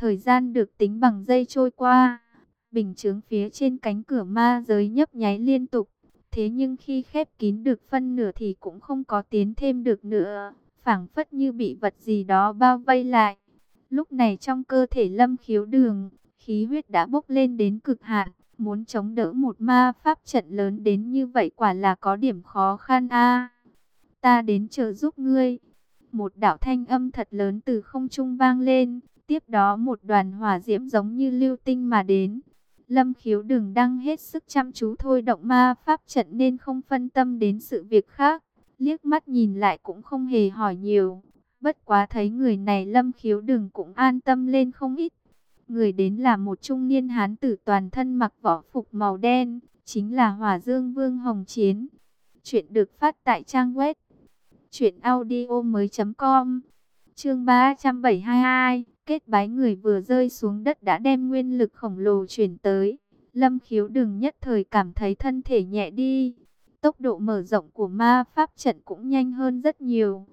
Thời gian được tính bằng giây trôi qua. Bình chướng phía trên cánh cửa ma giới nhấp nháy liên tục. Thế nhưng khi khép kín được phân nửa thì cũng không có tiến thêm được nữa. phảng phất như bị vật gì đó bao vây lại. Lúc này trong cơ thể lâm khiếu đường, khí huyết đã bốc lên đến cực hạn. Muốn chống đỡ một ma pháp trận lớn đến như vậy quả là có điểm khó khăn a. ta đến trợ giúp ngươi. Một đạo thanh âm thật lớn từ không trung vang lên, tiếp đó một đoàn hỏa diễm giống như lưu tinh mà đến. Lâm khiếu đừng đang hết sức chăm chú thôi động ma pháp trận nên không phân tâm đến sự việc khác. Liếc mắt nhìn lại cũng không hề hỏi nhiều. Bất quá thấy người này lâm khiếu đừng cũng an tâm lên không ít. Người đến là một trung niên hán tử toàn thân mặc võ phục màu đen, chính là Hỏa Dương Vương Hồng Chiến. Chuyện được phát tại trang web truyệnaudiomoi.com. Chương 372, kết bái người vừa rơi xuống đất đã đem nguyên lực khổng lồ chuyển tới. Lâm Khiếu đừng nhất thời cảm thấy thân thể nhẹ đi. Tốc độ mở rộng của ma pháp trận cũng nhanh hơn rất nhiều.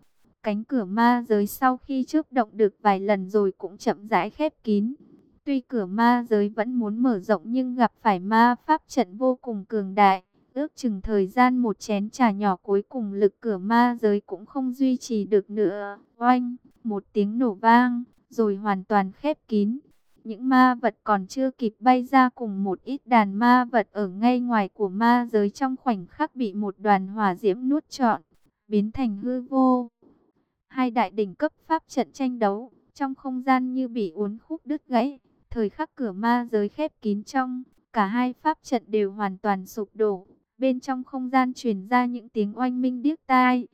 Cánh cửa ma giới sau khi chớp động được vài lần rồi cũng chậm rãi khép kín. Tuy cửa ma giới vẫn muốn mở rộng nhưng gặp phải ma pháp trận vô cùng cường đại. Ước chừng thời gian một chén trà nhỏ cuối cùng lực cửa ma giới cũng không duy trì được nữa. Oanh, một tiếng nổ vang, rồi hoàn toàn khép kín. Những ma vật còn chưa kịp bay ra cùng một ít đàn ma vật ở ngay ngoài của ma giới trong khoảnh khắc bị một đoàn hỏa diễm nuốt trọn, biến thành hư vô. Hai đại đỉnh cấp pháp trận tranh đấu, trong không gian như bị uốn khúc đứt gãy. Thời khắc cửa ma giới khép kín trong, cả hai pháp trận đều hoàn toàn sụp đổ. Bên trong không gian truyền ra những tiếng oanh minh điếc tai.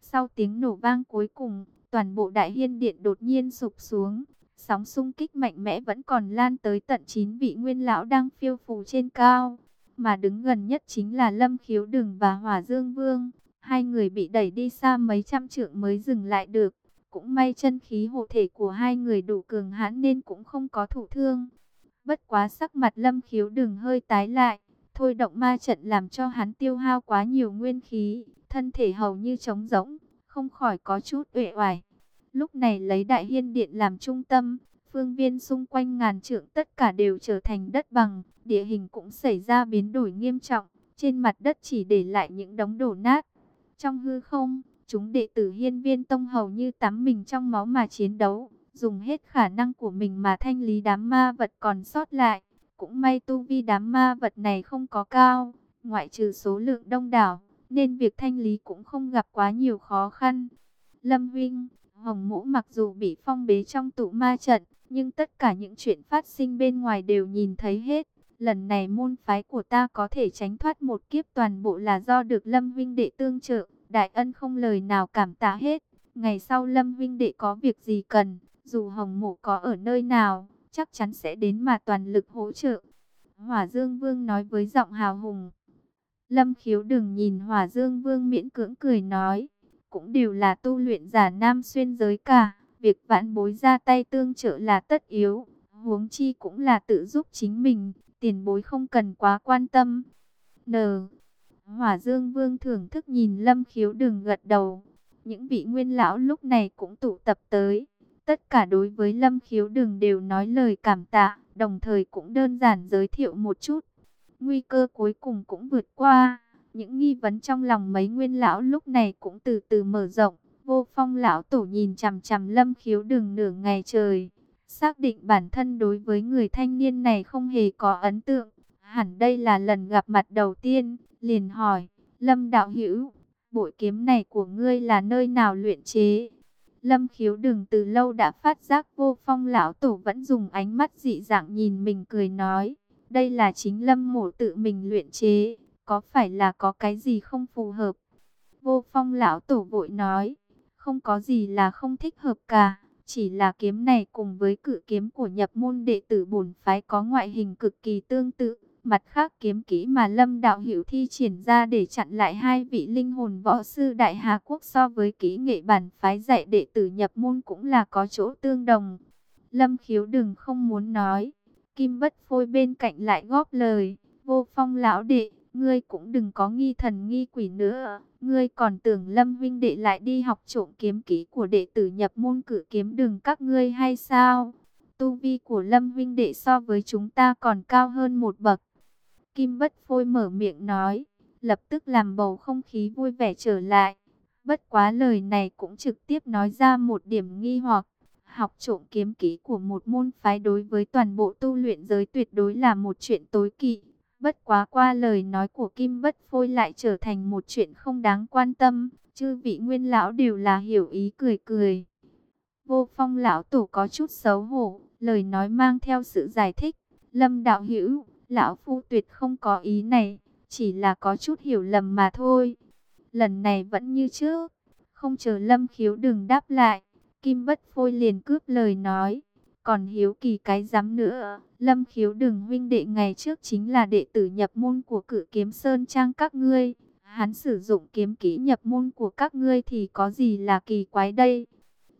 Sau tiếng nổ vang cuối cùng, toàn bộ đại hiên điện đột nhiên sụp xuống. Sóng xung kích mạnh mẽ vẫn còn lan tới tận 9 vị nguyên lão đang phiêu phù trên cao. Mà đứng gần nhất chính là Lâm Khiếu Đừng và Hỏa Dương Vương. Hai người bị đẩy đi xa mấy trăm trượng mới dừng lại được. Cũng may chân khí hộ thể của hai người đủ cường hãn nên cũng không có thụ thương. Bất quá sắc mặt lâm khiếu đừng hơi tái lại. Thôi động ma trận làm cho hắn tiêu hao quá nhiều nguyên khí. Thân thể hầu như trống rỗng, không khỏi có chút uể oải. Lúc này lấy đại hiên điện làm trung tâm, phương viên xung quanh ngàn trượng tất cả đều trở thành đất bằng, địa hình cũng xảy ra biến đổi nghiêm trọng, trên mặt đất chỉ để lại những đống đổ nát. Trong hư không, Chúng đệ tử hiên viên tông hầu như tắm mình trong máu mà chiến đấu, dùng hết khả năng của mình mà thanh lý đám ma vật còn sót lại. Cũng may tu vi đám ma vật này không có cao, ngoại trừ số lượng đông đảo, nên việc thanh lý cũng không gặp quá nhiều khó khăn. Lâm Vinh, Hồng Mũ mặc dù bị phong bế trong tụ ma trận, nhưng tất cả những chuyện phát sinh bên ngoài đều nhìn thấy hết. Lần này môn phái của ta có thể tránh thoát một kiếp toàn bộ là do được Lâm Vinh đệ tương trợ. Đại ân không lời nào cảm tạ hết. Ngày sau Lâm Vinh Đệ có việc gì cần, dù Hồng Mộ có ở nơi nào, chắc chắn sẽ đến mà toàn lực hỗ trợ. Hỏa Dương Vương nói với giọng hào hùng. Lâm khiếu đừng nhìn Hỏa Dương Vương miễn cưỡng cười nói. Cũng đều là tu luyện giả nam xuyên giới cả. Việc vãn bối ra tay tương trợ là tất yếu. Huống chi cũng là tự giúp chính mình. Tiền bối không cần quá quan tâm. N Hỏa Dương Vương thưởng thức nhìn Lâm Khiếu đừng gật đầu. Những vị nguyên lão lúc này cũng tụ tập tới. Tất cả đối với Lâm Khiếu đừng đều nói lời cảm tạ, đồng thời cũng đơn giản giới thiệu một chút. Nguy cơ cuối cùng cũng vượt qua. Những nghi vấn trong lòng mấy nguyên lão lúc này cũng từ từ mở rộng. Vô phong lão tổ nhìn chằm chằm Lâm Khiếu đường nửa ngày trời. Xác định bản thân đối với người thanh niên này không hề có ấn tượng. Hẳn đây là lần gặp mặt đầu tiên liền hỏi, Lâm Đạo Hữu bội kiếm này của ngươi là nơi nào luyện chế? Lâm khiếu đừng từ lâu đã phát giác vô phong lão tổ vẫn dùng ánh mắt dị dạng nhìn mình cười nói, đây là chính lâm mổ tự mình luyện chế, có phải là có cái gì không phù hợp? Vô phong lão tổ vội nói, không có gì là không thích hợp cả, chỉ là kiếm này cùng với cự kiếm của nhập môn đệ tử bổn phái có ngoại hình cực kỳ tương tự Mặt khác kiếm kỹ mà Lâm Đạo Hiểu thi triển ra để chặn lại hai vị linh hồn võ sư Đại Hà Quốc so với kỹ nghệ bản phái dạy đệ tử nhập môn cũng là có chỗ tương đồng. Lâm Khiếu đừng không muốn nói. Kim Bất Phôi bên cạnh lại góp lời. Vô phong lão đệ, ngươi cũng đừng có nghi thần nghi quỷ nữa. Ngươi còn tưởng Lâm Vinh đệ lại đi học trộm kiếm kỹ của đệ tử nhập môn cử kiếm đường các ngươi hay sao? tu vi của Lâm huynh đệ so với chúng ta còn cao hơn một bậc. Kim Bất Phôi mở miệng nói, lập tức làm bầu không khí vui vẻ trở lại. Bất quá lời này cũng trực tiếp nói ra một điểm nghi hoặc. Học trộm kiếm kỹ của một môn phái đối với toàn bộ tu luyện giới tuyệt đối là một chuyện tối kỵ. Bất quá qua lời nói của Kim Bất Phôi lại trở thành một chuyện không đáng quan tâm. Chư vị nguyên lão đều là hiểu ý cười cười. Vô phong lão tổ có chút xấu hổ, lời nói mang theo sự giải thích. Lâm đạo hữu, lão phu tuyệt không có ý này, chỉ là có chút hiểu lầm mà thôi. Lần này vẫn như trước, không chờ lâm khiếu đừng đáp lại. Kim bất phôi liền cướp lời nói. Còn hiếu kỳ cái dám nữa, lâm khiếu đừng huynh đệ ngày trước chính là đệ tử nhập môn của cử kiếm sơn trang các ngươi. Hắn sử dụng kiếm kỹ nhập môn của các ngươi thì có gì là kỳ quái đây?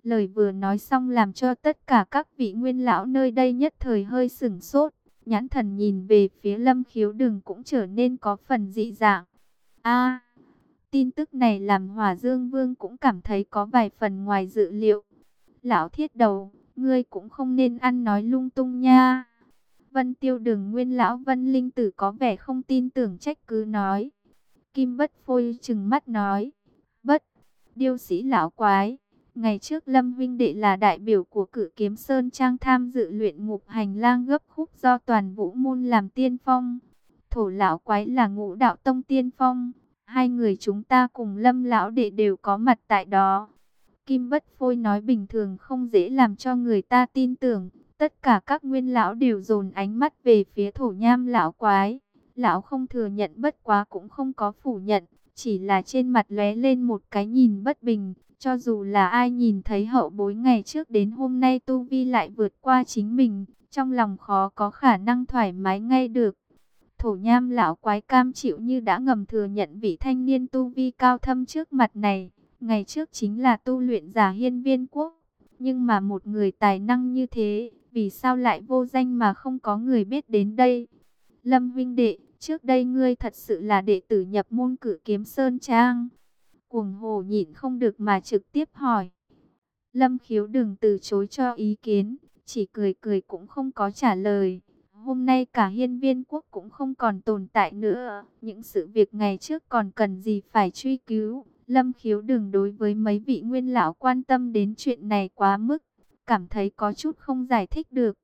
Lời vừa nói xong làm cho tất cả các vị nguyên lão nơi đây nhất thời hơi sửng sốt. Nhãn thần nhìn về phía lâm khiếu đừng cũng trở nên có phần dị dạng. a tin tức này làm Hòa Dương Vương cũng cảm thấy có vài phần ngoài dự liệu. Lão thiết đầu, ngươi cũng không nên ăn nói lung tung nha. Vân tiêu đường nguyên lão Vân Linh Tử có vẻ không tin tưởng trách cứ nói. Kim bất phôi chừng mắt nói. Bất, điêu sĩ lão quái. Ngày trước Lâm Vinh Đệ là đại biểu của cử kiếm Sơn Trang tham dự luyện ngục hành lang gấp khúc do toàn vũ môn làm tiên phong. Thổ lão quái là ngũ đạo tông tiên phong. Hai người chúng ta cùng Lâm lão đệ đều có mặt tại đó. Kim Bất Phôi nói bình thường không dễ làm cho người ta tin tưởng. Tất cả các nguyên lão đều dồn ánh mắt về phía thổ nham lão quái. Lão không thừa nhận bất quá cũng không có phủ nhận. Chỉ là trên mặt lóe lên một cái nhìn bất bình. Cho dù là ai nhìn thấy hậu bối ngày trước đến hôm nay Tu Vi lại vượt qua chính mình. Trong lòng khó có khả năng thoải mái ngay được. Thổ nham lão quái cam chịu như đã ngầm thừa nhận vị thanh niên Tu Vi cao thâm trước mặt này Ngày trước chính là tu luyện giả hiên viên quốc. Nhưng mà một người tài năng như thế, vì sao lại vô danh mà không có người biết đến đây? Lâm Vinh Đệ, trước đây ngươi thật sự là đệ tử nhập môn cử kiếm Sơn Trang. Cuồng hồ nhịn không được mà trực tiếp hỏi. Lâm khiếu đừng từ chối cho ý kiến, chỉ cười cười cũng không có trả lời. Hôm nay cả hiên viên quốc cũng không còn tồn tại nữa. Những sự việc ngày trước còn cần gì phải truy cứu. Lâm khiếu đừng đối với mấy vị nguyên lão quan tâm đến chuyện này quá mức, cảm thấy có chút không giải thích được.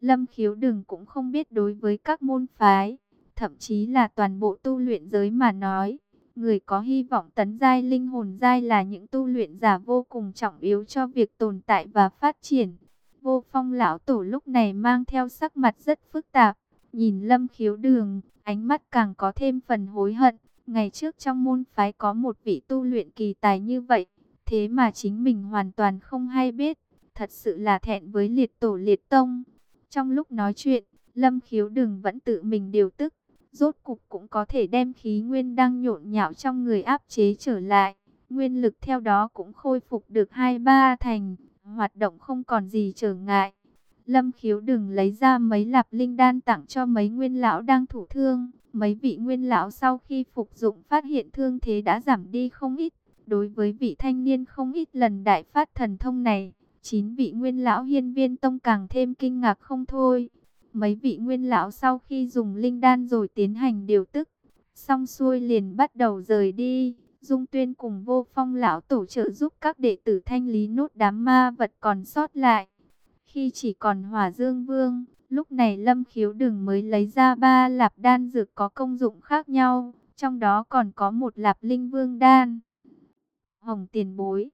Lâm khiếu đừng cũng không biết đối với các môn phái, thậm chí là toàn bộ tu luyện giới mà nói. Người có hy vọng tấn giai linh hồn giai là những tu luyện giả vô cùng trọng yếu cho việc tồn tại và phát triển. Vô phong lão tổ lúc này mang theo sắc mặt rất phức tạp, nhìn lâm khiếu đường, ánh mắt càng có thêm phần hối hận. Ngày trước trong môn phái có một vị tu luyện kỳ tài như vậy, thế mà chính mình hoàn toàn không hay biết, thật sự là thẹn với liệt tổ liệt tông. Trong lúc nói chuyện, Lâm Khiếu Đừng vẫn tự mình điều tức, rốt cục cũng có thể đem khí nguyên đang nhộn nhạo trong người áp chế trở lại. Nguyên lực theo đó cũng khôi phục được hai ba thành, hoạt động không còn gì trở ngại. Lâm Khiếu Đừng lấy ra mấy lạp linh đan tặng cho mấy nguyên lão đang thủ thương. Mấy vị nguyên lão sau khi phục dụng phát hiện thương thế đã giảm đi không ít. Đối với vị thanh niên không ít lần đại phát thần thông này, chín vị nguyên lão hiên viên tông càng thêm kinh ngạc không thôi. Mấy vị nguyên lão sau khi dùng linh đan rồi tiến hành điều tức, xong xuôi liền bắt đầu rời đi. Dung Tuyên cùng vô phong lão tổ trợ giúp các đệ tử thanh lý nốt đám ma vật còn sót lại. Khi chỉ còn hỏa dương vương, Lúc này Lâm Khiếu Đừng mới lấy ra ba lạp đan dược có công dụng khác nhau, trong đó còn có một lạp linh vương đan. Hồng tiền bối,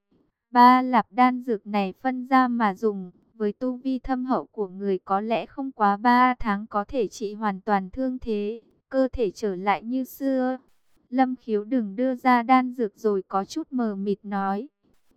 ba lạp đan dược này phân ra mà dùng, với tu vi thâm hậu của người có lẽ không quá ba tháng có thể trị hoàn toàn thương thế, cơ thể trở lại như xưa. Lâm Khiếu Đừng đưa ra đan dược rồi có chút mờ mịt nói.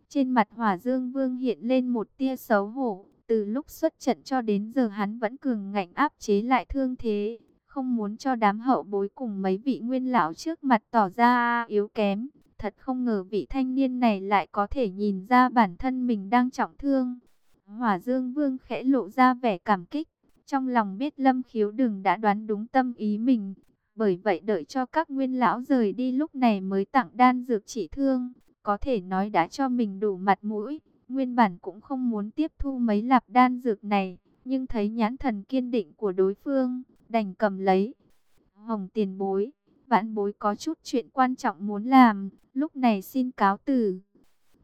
Trên mặt hỏa dương vương hiện lên một tia xấu hổ, từ lúc xuất trận cho đến giờ hắn vẫn cường ngạnh áp chế lại thương thế, không muốn cho đám hậu bối cùng mấy vị nguyên lão trước mặt tỏ ra yếu kém. Thật không ngờ vị thanh niên này lại có thể nhìn ra bản thân mình đang trọng thương. Hỏa Dương Vương khẽ lộ ra vẻ cảm kích, trong lòng biết Lâm Khiếu đừng đã đoán đúng tâm ý mình. Bởi vậy đợi cho các nguyên lão rời đi lúc này mới tặng đan dược chỉ thương, có thể nói đã cho mình đủ mặt mũi. Nguyên bản cũng không muốn tiếp thu mấy lạp đan dược này, nhưng thấy nhãn thần kiên định của đối phương, đành cầm lấy. Hồng tiền bối, vãn bối có chút chuyện quan trọng muốn làm, lúc này xin cáo từ.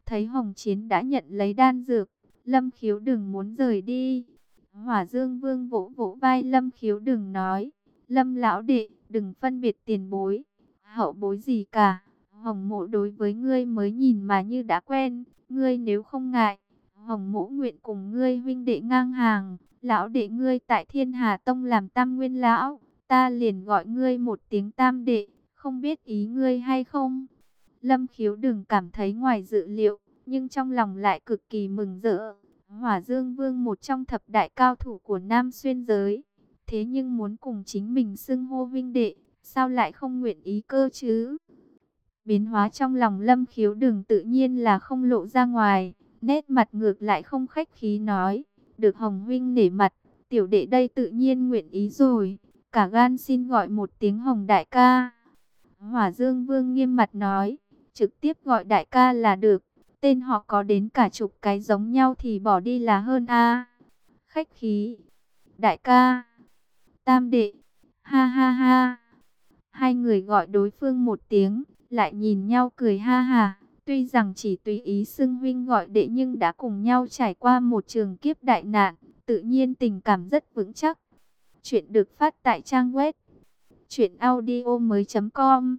Thấy Hồng Chiến đã nhận lấy đan dược, Lâm Khiếu đừng muốn rời đi. Hỏa Dương Vương vỗ vỗ vai Lâm Khiếu đừng nói, Lâm lão đệ, đừng phân biệt tiền bối, hậu bối gì cả. Hồng mộ đối với ngươi mới nhìn mà như đã quen, ngươi nếu không ngại, Hồng mũ nguyện cùng ngươi huynh đệ ngang hàng, lão đệ ngươi tại Thiên Hà Tông làm tam nguyên lão, ta liền gọi ngươi một tiếng tam đệ, không biết ý ngươi hay không. Lâm khiếu đừng cảm thấy ngoài dự liệu, nhưng trong lòng lại cực kỳ mừng rỡ. Hỏa Dương Vương một trong thập đại cao thủ của Nam Xuyên giới, thế nhưng muốn cùng chính mình xưng hô vinh đệ, sao lại không nguyện ý cơ chứ? Biến hóa trong lòng lâm khiếu đừng tự nhiên là không lộ ra ngoài, nét mặt ngược lại không khách khí nói, được Hồng Huynh nể mặt, tiểu đệ đây tự nhiên nguyện ý rồi, cả gan xin gọi một tiếng Hồng Đại ca. Hỏa Dương Vương nghiêm mặt nói, trực tiếp gọi Đại ca là được, tên họ có đến cả chục cái giống nhau thì bỏ đi là hơn a Khách khí, Đại ca, Tam đệ, ha ha ha. Hai người gọi đối phương một tiếng, lại nhìn nhau cười ha ha. Tuy rằng chỉ tùy ý xưng huynh gọi đệ nhưng đã cùng nhau trải qua một trường kiếp đại nạn, tự nhiên tình cảm rất vững chắc. Chuyện được phát tại trang web truyệnaudiomoi.com.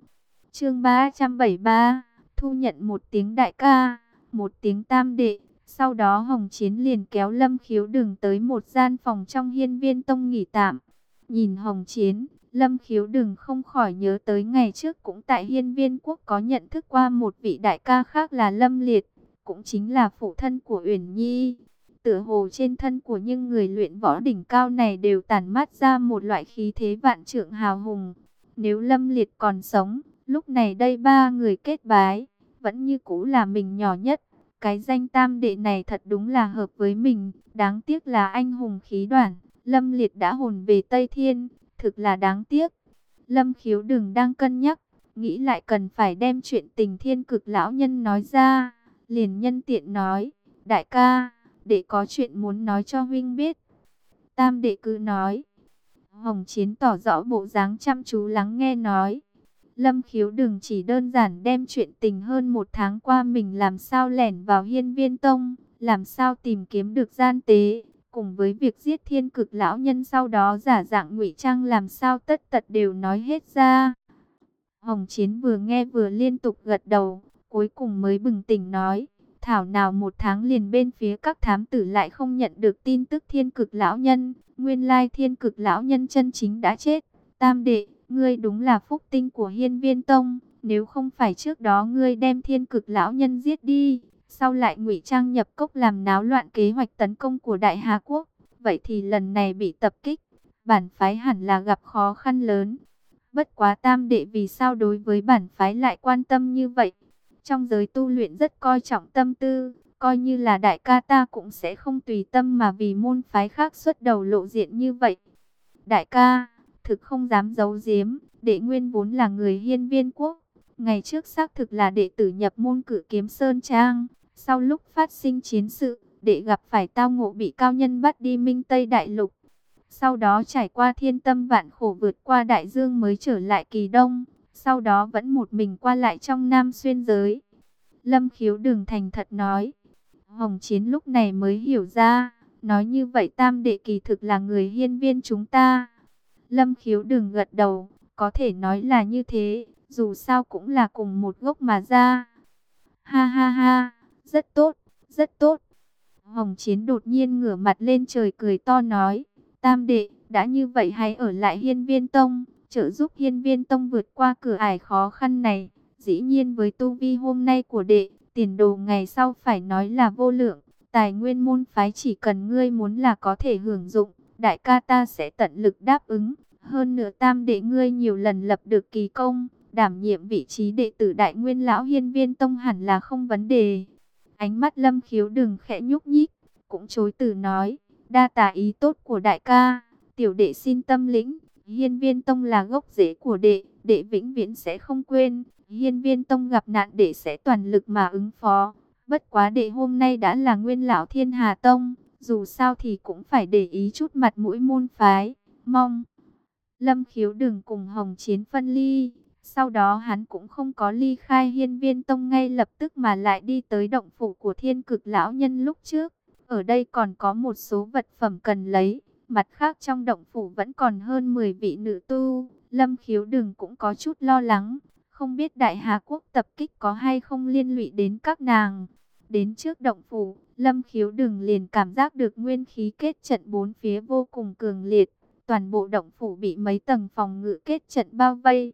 Chương 373, thu nhận một tiếng đại ca, một tiếng tam đệ. Sau đó Hồng Chiến liền kéo Lâm Khiếu Đường tới một gian phòng trong Hiên Viên Tông nghỉ tạm. Nhìn Hồng Chiến, Lâm khiếu đừng không khỏi nhớ tới ngày trước cũng tại hiên viên quốc có nhận thức qua một vị đại ca khác là Lâm Liệt, cũng chính là phụ thân của Uyển Nhi. Tựa hồ trên thân của những người luyện võ đỉnh cao này đều tản mát ra một loại khí thế vạn trượng hào hùng. Nếu Lâm Liệt còn sống, lúc này đây ba người kết bái, vẫn như cũ là mình nhỏ nhất. Cái danh tam đệ này thật đúng là hợp với mình, đáng tiếc là anh hùng khí đoàn Lâm Liệt đã hồn về Tây Thiên, thực là đáng tiếc. Lâm khiếu đừng đang cân nhắc, nghĩ lại cần phải đem chuyện tình thiên cực lão nhân nói ra. Liền nhân tiện nói, đại ca, để có chuyện muốn nói cho huynh biết. Tam đệ cứ nói. Hồng Chiến tỏ rõ bộ dáng chăm chú lắng nghe nói. Lâm khiếu đừng chỉ đơn giản đem chuyện tình hơn một tháng qua mình làm sao lẻn vào hiên viên tông, làm sao tìm kiếm được gian tế, cùng với việc giết thiên cực lão nhân sau đó giả dạng ngụy trang làm sao tất tật đều nói hết ra. Hồng Chiến vừa nghe vừa liên tục gật đầu, cuối cùng mới bừng tỉnh nói, thảo nào một tháng liền bên phía các thám tử lại không nhận được tin tức thiên cực lão nhân, nguyên lai thiên cực lão nhân chân chính đã chết. Tam đệ, ngươi đúng là phúc tinh của hiên viên tông, nếu không phải trước đó ngươi đem thiên cực lão nhân giết đi, sau lại ngụy trang nhập cốc làm náo loạn kế hoạch tấn công của Đại Hà Quốc. Vậy thì lần này bị tập kích, bản phái hẳn là gặp khó khăn lớn. Bất quá tam đệ vì sao đối với bản phái lại quan tâm như vậy? Trong giới tu luyện rất coi trọng tâm tư, coi như là đại ca ta cũng sẽ không tùy tâm mà vì môn phái khác xuất đầu lộ diện như vậy. Đại ca, thực không dám giấu giếm, đệ nguyên vốn là người hiên viên quốc. Ngày trước xác thực là đệ tử nhập môn cử kiếm Sơn Trang, sau lúc phát sinh chiến sự, để gặp phải tao ngộ bị cao nhân bắt đi Minh Tây Đại Lục. Sau đó trải qua thiên tâm vạn khổ vượt qua đại dương mới trở lại kỳ đông. Sau đó vẫn một mình qua lại trong nam xuyên giới. Lâm khiếu đường thành thật nói. Hồng Chiến lúc này mới hiểu ra. Nói như vậy tam đệ kỳ thực là người hiên viên chúng ta. Lâm khiếu đường gật đầu. Có thể nói là như thế. Dù sao cũng là cùng một gốc mà ra. Ha ha ha. Rất tốt, rất tốt. Hồng Chiến đột nhiên ngửa mặt lên trời cười to nói. Tam đệ, đã như vậy hãy ở lại hiên viên tông, trợ giúp hiên viên tông vượt qua cửa ải khó khăn này. Dĩ nhiên với tu vi hôm nay của đệ, tiền đồ ngày sau phải nói là vô lượng. Tài nguyên môn phái chỉ cần ngươi muốn là có thể hưởng dụng, đại ca ta sẽ tận lực đáp ứng. Hơn nữa tam đệ ngươi nhiều lần lập được kỳ công, đảm nhiệm vị trí đệ tử đại nguyên lão hiên viên tông hẳn là không vấn đề. Ánh mắt lâm khiếu đừng khẽ nhúc nhích, cũng chối từ nói, đa tà ý tốt của đại ca, tiểu đệ xin tâm lĩnh, hiên viên tông là gốc rễ của đệ, đệ vĩnh viễn sẽ không quên, hiên viên tông gặp nạn đệ sẽ toàn lực mà ứng phó. Bất quá đệ hôm nay đã là nguyên lão thiên hà tông, dù sao thì cũng phải để ý chút mặt mũi môn phái, mong. Lâm khiếu đừng cùng Hồng Chiến phân ly, sau đó hắn cũng không có ly khai hiên viên tông ngay lập tức mà lại đi tới động phủ của thiên cực lão nhân lúc trước. Ở đây còn có một số vật phẩm cần lấy, mặt khác trong động phủ vẫn còn hơn 10 vị nữ tu. Lâm khiếu đừng cũng có chút lo lắng, không biết đại hà quốc tập kích có hay không liên lụy đến các nàng. Đến trước động phủ, Lâm khiếu đừng liền cảm giác được nguyên khí kết trận bốn phía vô cùng cường liệt. Toàn bộ động phủ bị mấy tầng phòng ngự kết trận bao vây.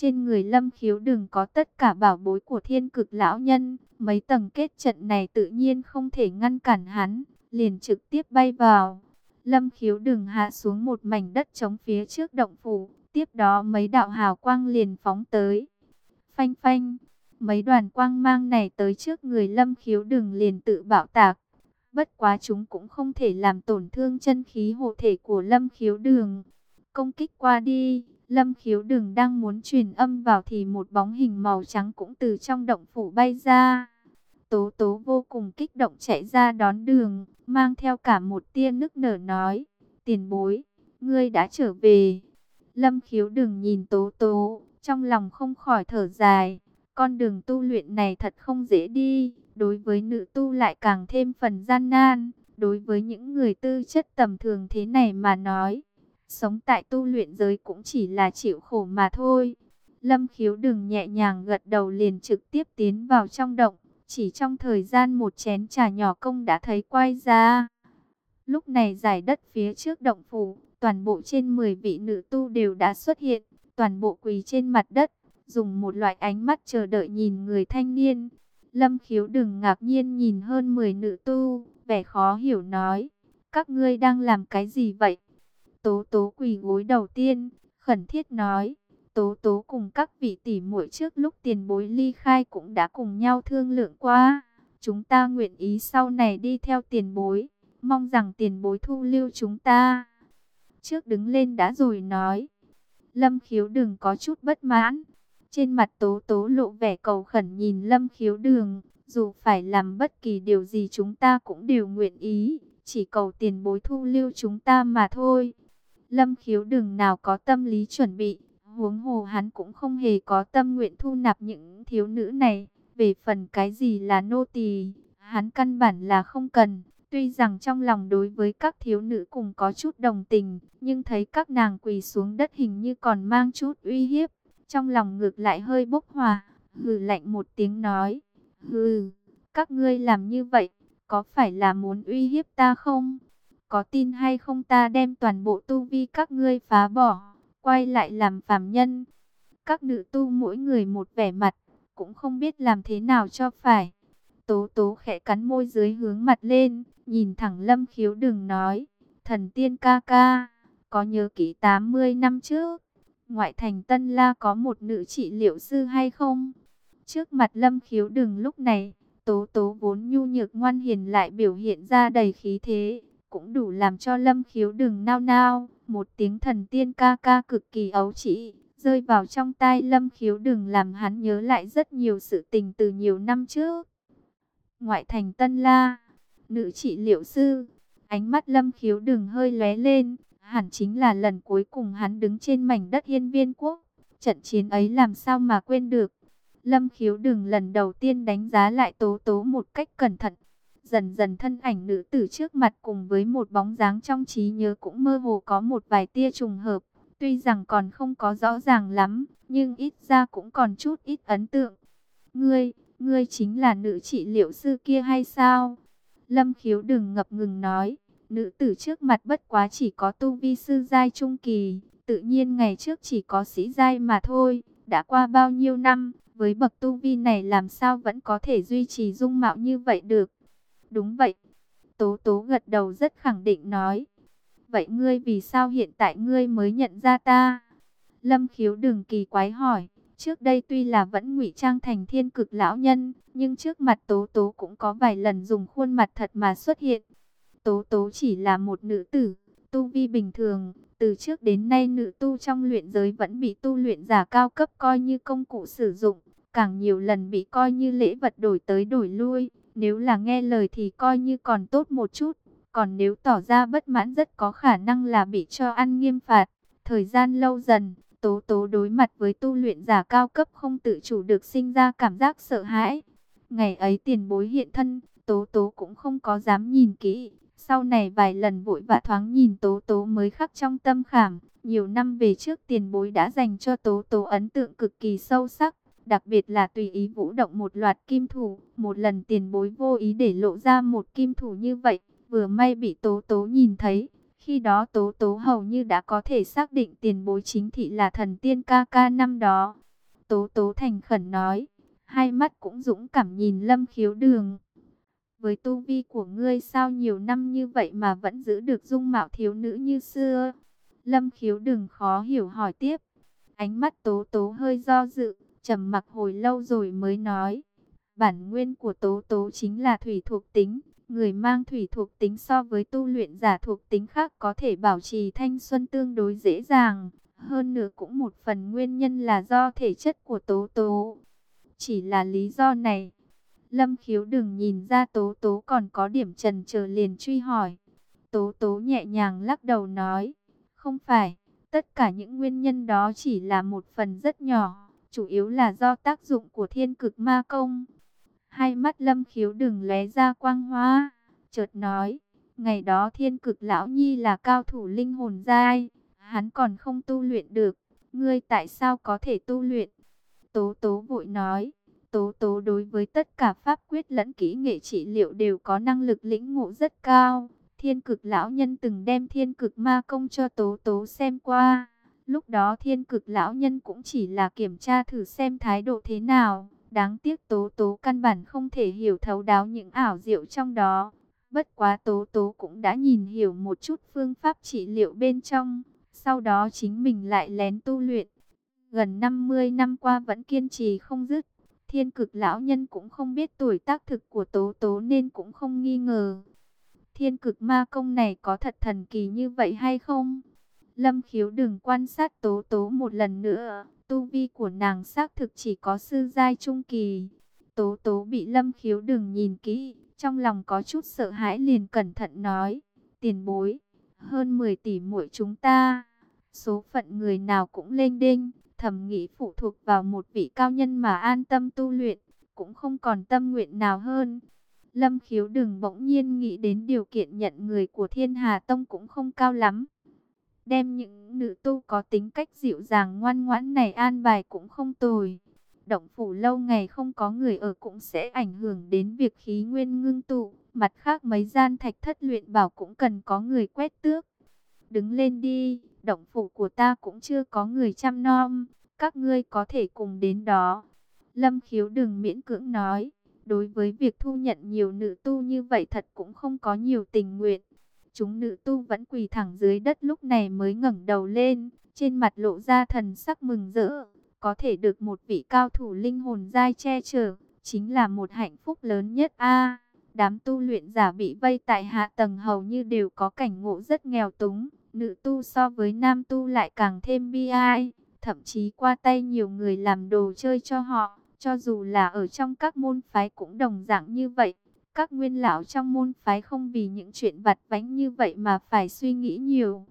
Trên người lâm khiếu đừng có tất cả bảo bối của thiên cực lão nhân. Mấy tầng kết trận này tự nhiên không thể ngăn cản hắn. Liền trực tiếp bay vào. Lâm khiếu đừng hạ xuống một mảnh đất trống phía trước động phủ. Tiếp đó mấy đạo hào quang liền phóng tới. Phanh phanh. Mấy đoàn quang mang này tới trước người lâm khiếu đừng liền tự bạo tạc. Bất quá chúng cũng không thể làm tổn thương chân khí hộ thể của lâm khiếu đường. Công kích qua đi, lâm khiếu đường đang muốn truyền âm vào thì một bóng hình màu trắng cũng từ trong động phủ bay ra. Tố tố vô cùng kích động chạy ra đón đường, mang theo cả một tia nức nở nói. Tiền bối, ngươi đã trở về. Lâm khiếu đừng nhìn tố tố, trong lòng không khỏi thở dài. Con đường tu luyện này thật không dễ đi, đối với nữ tu lại càng thêm phần gian nan. Đối với những người tư chất tầm thường thế này mà nói, sống tại tu luyện giới cũng chỉ là chịu khổ mà thôi. Lâm khiếu đừng nhẹ nhàng gật đầu liền trực tiếp tiến vào trong động, chỉ trong thời gian một chén trà nhỏ công đã thấy quay ra. Lúc này giải đất phía trước động phủ, toàn bộ trên 10 vị nữ tu đều đã xuất hiện, toàn bộ quỳ trên mặt đất, dùng một loại ánh mắt chờ đợi nhìn người thanh niên. Lâm khiếu đừng ngạc nhiên nhìn hơn 10 nữ tu, vẻ khó hiểu nói, các ngươi đang làm cái gì vậy? Tố tố quỳ gối đầu tiên, khẩn thiết nói, tố tố cùng các vị tỷ muội trước lúc tiền bối ly khai cũng đã cùng nhau thương lượng qua. Chúng ta nguyện ý sau này đi theo tiền bối, mong rằng tiền bối thu lưu chúng ta. Trước đứng lên đã rồi nói, Lâm khiếu đừng có chút bất mãn, trên mặt tố tố lộ vẻ cầu khẩn nhìn lâm khiếu đường. Dù phải làm bất kỳ điều gì chúng ta cũng đều nguyện ý. Chỉ cầu tiền bối thu lưu chúng ta mà thôi. Lâm khiếu đường nào có tâm lý chuẩn bị. Huống hồ hắn cũng không hề có tâm nguyện thu nạp những thiếu nữ này. Về phần cái gì là nô tỳ hắn căn bản là không cần. Tuy rằng trong lòng đối với các thiếu nữ cùng có chút đồng tình, nhưng thấy các nàng quỳ xuống đất hình như còn mang chút uy hiếp, trong lòng ngược lại hơi bốc hòa, hừ lạnh một tiếng nói, hừ, các ngươi làm như vậy, có phải là muốn uy hiếp ta không? Có tin hay không ta đem toàn bộ tu vi các ngươi phá bỏ, quay lại làm phàm nhân? Các nữ tu mỗi người một vẻ mặt, cũng không biết làm thế nào cho phải. Tố tố khẽ cắn môi dưới hướng mặt lên, nhìn thẳng lâm khiếu đừng nói, thần tiên ca ca, có nhớ kỹ 80 năm trước, ngoại thành Tân La có một nữ trị liệu sư hay không? Trước mặt Lâm Khiếu đừng lúc này, Tố Tố vốn nhu nhược ngoan hiền lại biểu hiện ra đầy khí thế, cũng đủ làm cho Lâm Khiếu đừng nao nao, một tiếng thần tiên ca ca cực kỳ ấu trĩ, rơi vào trong tai Lâm Khiếu đừng làm hắn nhớ lại rất nhiều sự tình từ nhiều năm trước. Ngoại thành Tân La, nữ trị liệu sư, ánh mắt Lâm Khiếu đừng hơi lóe lên, hẳn chính là lần cuối cùng hắn đứng trên mảnh đất hiên viên quốc. Trận chiến ấy làm sao mà quên được. Lâm khiếu đừng lần đầu tiên đánh giá lại tố tố một cách cẩn thận. Dần dần thân ảnh nữ tử trước mặt cùng với một bóng dáng trong trí nhớ cũng mơ hồ có một vài tia trùng hợp. Tuy rằng còn không có rõ ràng lắm, nhưng ít ra cũng còn chút ít ấn tượng. Ngươi, ngươi chính là nữ trị liệu sư kia hay sao? Lâm khiếu đừng ngập ngừng nói. Nữ tử trước mặt bất quá chỉ có tu vi sư giai trung kỳ, tự nhiên ngày trước chỉ có sĩ giai mà thôi. Đã qua bao nhiêu năm, với bậc tu vi này làm sao vẫn có thể duy trì dung mạo như vậy được? Đúng vậy. Tố tố gật đầu rất khẳng định nói. Vậy ngươi vì sao hiện tại ngươi mới nhận ra ta? Lâm khiếu đừng kỳ quái hỏi. Trước đây tuy là vẫn ngụy trang thành thiên cực lão nhân, nhưng trước mặt tố tố cũng có vài lần dùng khuôn mặt thật mà xuất hiện. Tố tố chỉ là một nữ tử, tu vi bình thường. Từ trước đến nay nữ tu trong luyện giới vẫn bị tu luyện giả cao cấp coi như công cụ sử dụng. Càng nhiều lần bị coi như lễ vật đổi tới đổi lui. Nếu là nghe lời thì coi như còn tốt một chút. Còn nếu tỏ ra bất mãn rất có khả năng là bị cho ăn nghiêm phạt. Thời gian lâu dần, Tố Tố đối mặt với tu luyện giả cao cấp không tự chủ được sinh ra cảm giác sợ hãi. Ngày ấy tiền bối hiện thân, Tố Tố cũng không có dám nhìn kỹ. Sau này vài lần vội vã thoáng nhìn Tố Tố mới khắc trong tâm khảm. Nhiều năm về trước tiền bối đã dành cho Tố Tố ấn tượng cực kỳ sâu sắc. Đặc biệt là tùy ý vũ động một loạt kim thủ. Một lần tiền bối vô ý để lộ ra một kim thủ như vậy. Vừa may bị Tố Tố nhìn thấy. Khi đó Tố Tố hầu như đã có thể xác định tiền bối chính thị là thần tiên ca ca năm đó. Tố Tố thành khẩn nói. Hai mắt cũng dũng cảm nhìn lâm khiếu đường. Với tu vi của ngươi sao nhiều năm như vậy mà vẫn giữ được dung mạo thiếu nữ như xưa? Lâm khiếu đừng khó hiểu hỏi tiếp. Ánh mắt tố tố hơi do dự, trầm mặc hồi lâu rồi mới nói. Bản nguyên của tố tố chính là thủy thuộc tính. Người mang thủy thuộc tính so với tu luyện giả thuộc tính khác có thể bảo trì thanh xuân tương đối dễ dàng. Hơn nữa cũng một phần nguyên nhân là do thể chất của tố tố. Chỉ là lý do này. Lâm khiếu đừng nhìn ra tố tố còn có điểm trần chờ liền truy hỏi. Tố tố nhẹ nhàng lắc đầu nói. Không phải, tất cả những nguyên nhân đó chỉ là một phần rất nhỏ. Chủ yếu là do tác dụng của thiên cực ma công. Hai mắt lâm khiếu đừng lóe ra quang hoa. Chợt nói, ngày đó thiên cực lão nhi là cao thủ linh hồn giai. Hắn còn không tu luyện được. Ngươi tại sao có thể tu luyện? Tố tố vội nói. Tố tố đối với tất cả pháp quyết lẫn kỹ nghệ trị liệu đều có năng lực lĩnh ngộ rất cao. Thiên cực lão nhân từng đem thiên cực ma công cho tố tố xem qua. Lúc đó thiên cực lão nhân cũng chỉ là kiểm tra thử xem thái độ thế nào. Đáng tiếc tố tố căn bản không thể hiểu thấu đáo những ảo diệu trong đó. Bất quá tố tố cũng đã nhìn hiểu một chút phương pháp trị liệu bên trong. Sau đó chính mình lại lén tu luyện. Gần 50 năm qua vẫn kiên trì không dứt. Thiên cực lão nhân cũng không biết tuổi tác thực của tố tố nên cũng không nghi ngờ. Thiên cực ma công này có thật thần kỳ như vậy hay không? Lâm khiếu đừng quan sát tố tố một lần nữa. Tu vi của nàng xác thực chỉ có sư giai trung kỳ. Tố tố bị lâm khiếu đừng nhìn kỹ. Trong lòng có chút sợ hãi liền cẩn thận nói. Tiền bối, hơn 10 tỷ muội chúng ta. Số phận người nào cũng lên đinh thầm nghĩ phụ thuộc vào một vị cao nhân mà an tâm tu luyện, cũng không còn tâm nguyện nào hơn. Lâm khiếu đừng bỗng nhiên nghĩ đến điều kiện nhận người của thiên hà tông cũng không cao lắm. Đem những nữ tu có tính cách dịu dàng ngoan ngoãn này an bài cũng không tồi. Động phủ lâu ngày không có người ở cũng sẽ ảnh hưởng đến việc khí nguyên ngưng tụ. Mặt khác mấy gian thạch thất luyện bảo cũng cần có người quét tước. Đứng lên đi, động phủ của ta cũng chưa có người chăm nom, các ngươi có thể cùng đến đó. Lâm khiếu đừng miễn cưỡng nói, đối với việc thu nhận nhiều nữ tu như vậy thật cũng không có nhiều tình nguyện. Chúng nữ tu vẫn quỳ thẳng dưới đất lúc này mới ngẩng đầu lên, trên mặt lộ ra thần sắc mừng rỡ, có thể được một vị cao thủ linh hồn giai che chở, chính là một hạnh phúc lớn nhất a. đám tu luyện giả bị vây tại hạ tầng hầu như đều có cảnh ngộ rất nghèo túng, nữ tu so với nam tu lại càng thêm bi ai, thậm chí qua tay nhiều người làm đồ chơi cho họ, cho dù là ở trong các môn phái cũng đồng dạng như vậy. Các nguyên lão trong môn phái không vì những chuyện vặt vánh như vậy mà phải suy nghĩ nhiều.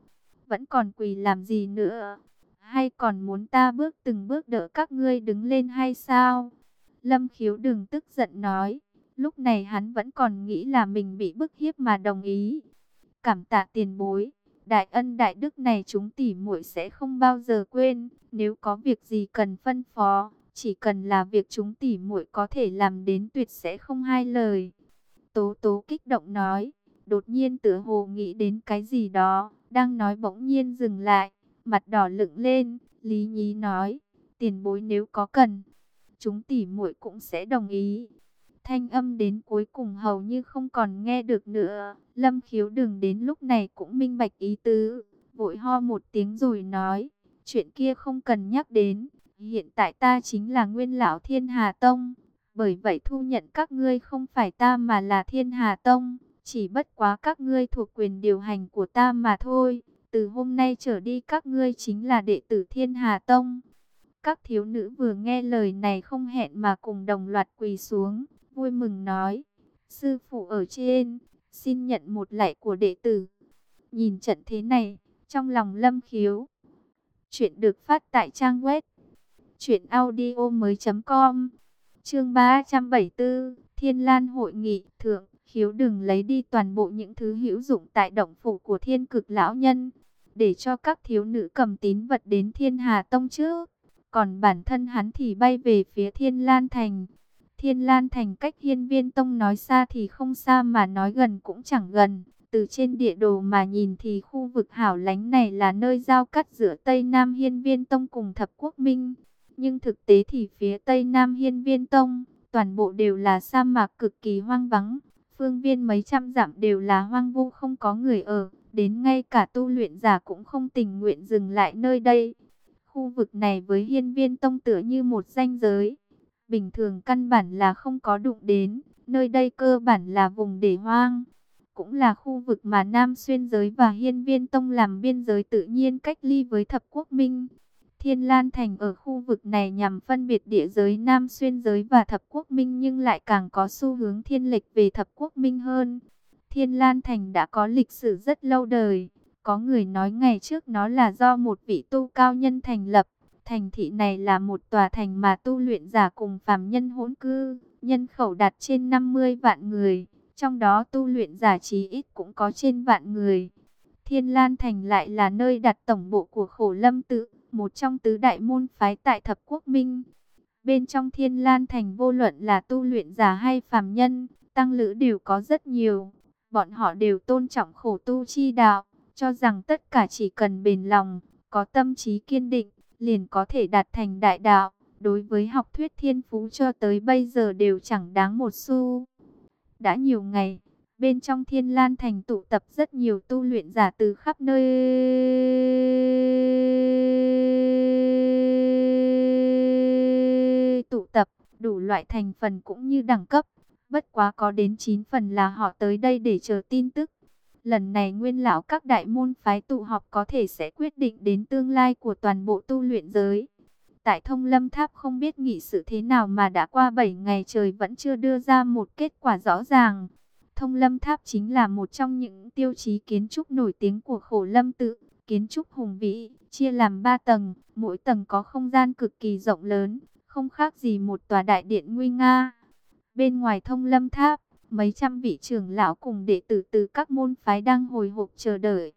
Vẫn còn quỳ làm gì nữa? Hay còn muốn ta bước từng bước đỡ các ngươi đứng lên hay sao? Lâm khiếu đừng tức giận nói. Lúc này hắn vẫn còn nghĩ là mình bị bức hiếp mà đồng ý. Cảm tạ tiền bối. Đại ân đại đức này chúng tỉ muội sẽ không bao giờ quên, nếu có việc gì cần phân phó, chỉ cần là việc chúng tỉ muội có thể làm đến tuyệt sẽ không hai lời. Tố tố kích động nói, đột nhiên tựa hồ nghĩ đến cái gì đó, đang nói bỗng nhiên dừng lại, mặt đỏ lựng lên, Lý Nhí nói, tiền bối nếu có cần, chúng tỉ muội cũng sẽ đồng ý. Thanh âm đến cuối cùng hầu như không còn nghe được nữa. Lâm khiếu đừng đến lúc này cũng minh bạch ý tứ. Vội ho một tiếng rồi nói. Chuyện kia không cần nhắc đến. Hiện tại ta chính là nguyên lão thiên hà tông. Bởi vậy thu nhận các ngươi không phải ta mà là thiên hà tông. Chỉ bất quá các ngươi thuộc quyền điều hành của ta mà thôi. Từ hôm nay trở đi các ngươi chính là đệ tử thiên hà tông. Các thiếu nữ vừa nghe lời này không hẹn mà cùng đồng loạt quỳ xuống vui mừng nói, sư phụ ở trên, xin nhận một lạy của đệ tử. Nhìn trận thế này, trong lòng lâm khiếu. Chuyện được phát tại trang web. Chuyện audio mới com. Chương 374, Thiên Lan Hội Nghị, Thượng, khiếu đừng lấy đi toàn bộ những thứ hữu dụng tại động phủ của thiên cực lão nhân. Để cho các thiếu nữ cầm tín vật đến thiên hà tông chứ Còn bản thân hắn thì bay về phía thiên lan thành. Thiên Lan Thành cách Hiên Viên Tông nói xa thì không xa mà nói gần cũng chẳng gần. Từ trên địa đồ mà nhìn thì khu vực hảo lánh này là nơi giao cắt giữa Tây Nam Hiên Viên Tông cùng Thập Quốc Minh. Nhưng thực tế thì phía Tây Nam Hiên Viên Tông, toàn bộ đều là sa mạc cực kỳ hoang vắng. Phương viên mấy trăm dặm đều là hoang vu không có người ở, đến ngay cả tu luyện giả cũng không tình nguyện dừng lại nơi đây. Khu vực này với Hiên Viên Tông tựa như một danh giới bình thường căn bản là không có đụng đến, nơi đây cơ bản là vùng để hoang. Cũng là khu vực mà Nam Xuyên Giới và Hiên Viên Tông làm biên giới tự nhiên cách ly với Thập Quốc Minh. Thiên Lan Thành ở khu vực này nhằm phân biệt địa giới Nam Xuyên Giới và Thập Quốc Minh nhưng lại càng có xu hướng thiên lệch về Thập Quốc Minh hơn. Thiên Lan Thành đã có lịch sử rất lâu đời. Có người nói ngày trước nó là do một vị tu cao nhân thành lập. Thành thị này là một tòa thành mà tu luyện giả cùng phàm nhân hỗn cư, nhân khẩu đạt trên 50 vạn người, trong đó tu luyện giả chí ít cũng có trên vạn người. Thiên Lan Thành lại là nơi đặt tổng bộ của khổ lâm tự, một trong tứ đại môn phái tại thập quốc minh. Bên trong Thiên Lan Thành vô luận là tu luyện giả hay phàm nhân, tăng lữ đều có rất nhiều. Bọn họ đều tôn trọng khổ tu chi đạo, cho rằng tất cả chỉ cần bền lòng, có tâm trí kiên định, liền có thể đạt thành đại đạo. Đối với học thuyết thiên phú cho tới bây giờ đều chẳng đáng một xu. Đã nhiều ngày, bên trong thiên lan thành tụ tập rất nhiều tu luyện giả từ khắp nơi tụ tập, đủ loại thành phần cũng như đẳng cấp. Bất quá có đến 9 phần là họ tới đây để chờ tin tức. Lần này nguyên lão các đại môn phái tụ họp có thể sẽ quyết định đến tương lai của toàn bộ tu luyện giới. Tại thông lâm tháp không biết nghị sự thế nào mà đã qua 7 ngày trời vẫn chưa đưa ra một kết quả rõ ràng. Thông lâm tháp chính là một trong những tiêu chí kiến trúc nổi tiếng của khổ lâm tự. Kiến trúc hùng vĩ, chia làm 3 tầng, mỗi tầng có không gian cực kỳ rộng lớn, không khác gì một tòa đại điện nguy nga. Bên ngoài thông lâm tháp, Mấy trăm vị trưởng lão cùng đệ tử từ các môn phái đang hồi hộp chờ đợi.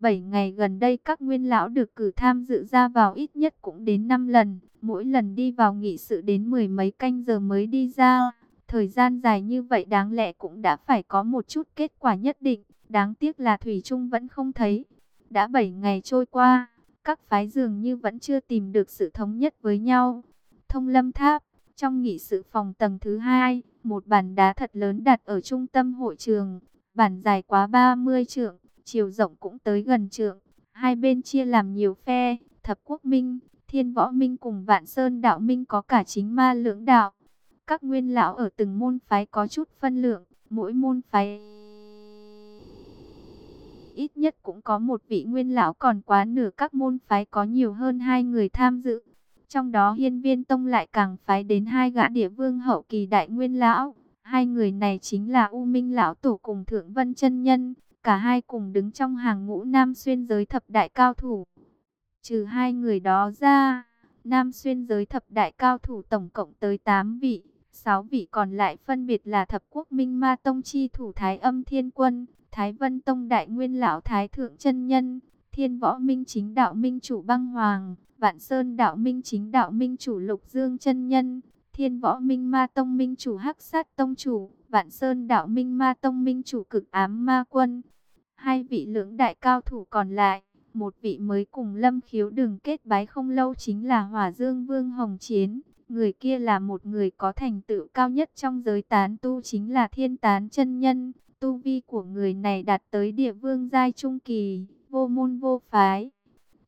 Bảy ngày gần đây các nguyên lão được cử tham dự ra vào ít nhất cũng đến 5 lần. Mỗi lần đi vào nghị sự đến mười mấy canh giờ mới đi ra. Thời gian dài như vậy đáng lẽ cũng đã phải có một chút kết quả nhất định. Đáng tiếc là Thủy Trung vẫn không thấy. Đã 7 ngày trôi qua, các phái dường như vẫn chưa tìm được sự thống nhất với nhau. Thông lâm tháp, trong nghị sự phòng tầng thứ hai, một bàn đá thật lớn đặt ở trung tâm hội trường, bàn dài quá 30 trượng, chiều rộng cũng tới gần trượng. Hai bên chia làm nhiều phe, Thập Quốc Minh, Thiên Võ Minh cùng Vạn Sơn Đạo Minh có cả chính ma lưỡng đạo. Các nguyên lão ở từng môn phái có chút phân lượng, mỗi môn phái ít nhất cũng có một vị nguyên lão còn quá nửa các môn phái có nhiều hơn hai người tham dự. Trong đó hiên viên tông lại càng phái đến hai gã địa vương hậu kỳ đại nguyên lão. Hai người này chính là U Minh Lão Tổ cùng Thượng Vân chân Nhân. Cả hai cùng đứng trong hàng ngũ Nam Xuyên giới thập đại cao thủ. Trừ hai người đó ra, Nam Xuyên giới thập đại cao thủ tổng cộng tới 8 vị. Sáu vị còn lại phân biệt là Thập Quốc Minh Ma Tông Chi Thủ Thái Âm Thiên Quân, Thái Vân Tông Đại Nguyên Lão Thái Thượng chân Nhân, Thiên Võ Minh Chính Đạo Minh Chủ Băng Hoàng, Vạn Sơn Đạo Minh Chính Đạo Minh Chủ Lục Dương chân Nhân, Thiên Võ Minh Ma Tông Minh Chủ Hắc Sát Tông Chủ, Vạn Sơn Đạo Minh Ma Tông Minh Chủ Cực Ám Ma Quân. Hai vị lưỡng đại cao thủ còn lại, một vị mới cùng Lâm Khiếu đường kết bái không lâu chính là Hỏa Dương Vương Hồng Chiến. Người kia là một người có thành tựu cao nhất trong giới tán tu chính là Thiên Tán chân Nhân. Tu vi của người này đạt tới địa vương giai trung kỳ, vô môn vô phái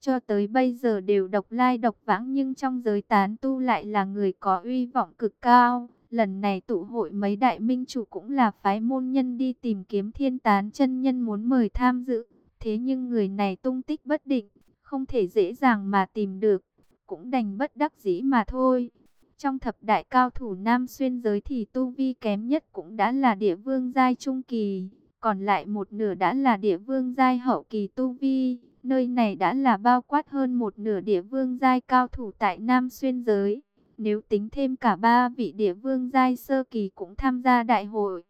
cho tới bây giờ đều độc lai độc vãng nhưng trong giới tán tu lại là người có uy vọng cực cao. Lần này tụ hội mấy đại minh chủ cũng là phái môn nhân đi tìm kiếm thiên tán chân nhân muốn mời tham dự. Thế nhưng người này tung tích bất định, không thể dễ dàng mà tìm được, cũng đành bất đắc dĩ mà thôi. Trong thập đại cao thủ Nam Xuyên giới thì tu vi kém nhất cũng đã là địa vương giai trung kỳ còn lại một nửa đã là địa vương giai hậu kỳ tu vi. Nơi này đã là bao quát hơn một nửa địa vương giai cao thủ tại Nam Xuyên giới. Nếu tính thêm cả ba vị địa vương giai sơ kỳ cũng tham gia đại hội,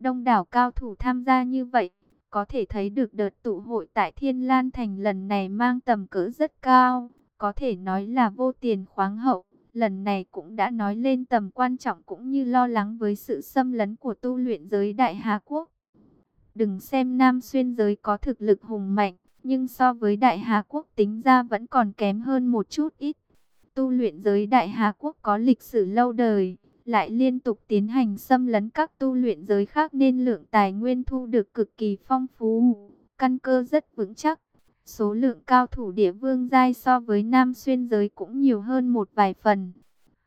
đông đảo cao thủ tham gia như vậy, có thể thấy được đợt tụ hội tại Thiên Lan Thành lần này mang tầm cỡ rất cao, có thể nói là vô tiền khoáng hậu. Lần này cũng đã nói lên tầm quan trọng cũng như lo lắng với sự xâm lấn của tu luyện giới Đại Hà Quốc. Đừng xem Nam Xuyên giới có thực lực hùng mạnh, nhưng so với Đại Hà Quốc tính ra vẫn còn kém hơn một chút ít. Tu luyện giới Đại Hà Quốc có lịch sử lâu đời, lại liên tục tiến hành xâm lấn các tu luyện giới khác nên lượng tài nguyên thu được cực kỳ phong phú, căn cơ rất vững chắc. Số lượng cao thủ địa vương giai so với Nam Xuyên giới cũng nhiều hơn một vài phần.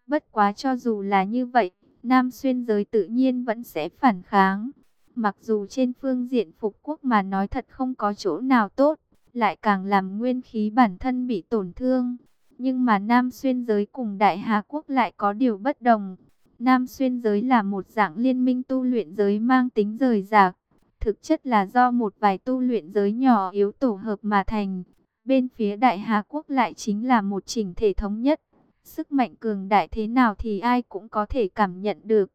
Bất quá cho dù là như vậy, Nam Xuyên giới tự nhiên vẫn sẽ phản kháng. Mặc dù trên phương diện phục quốc mà nói thật không có chỗ nào tốt, lại càng làm nguyên khí bản thân bị tổn thương. Nhưng mà Nam Xuyên giới cùng Đại Hà Quốc lại có điều bất đồng. Nam Xuyên giới là một dạng liên minh tu luyện giới mang tính rời rạc. Thực chất là do một vài tu luyện giới nhỏ yếu tổ hợp mà thành. Bên phía Đại Hà Quốc lại chính là một chỉnh thể thống nhất. Sức mạnh cường đại thế nào thì ai cũng có thể cảm nhận được.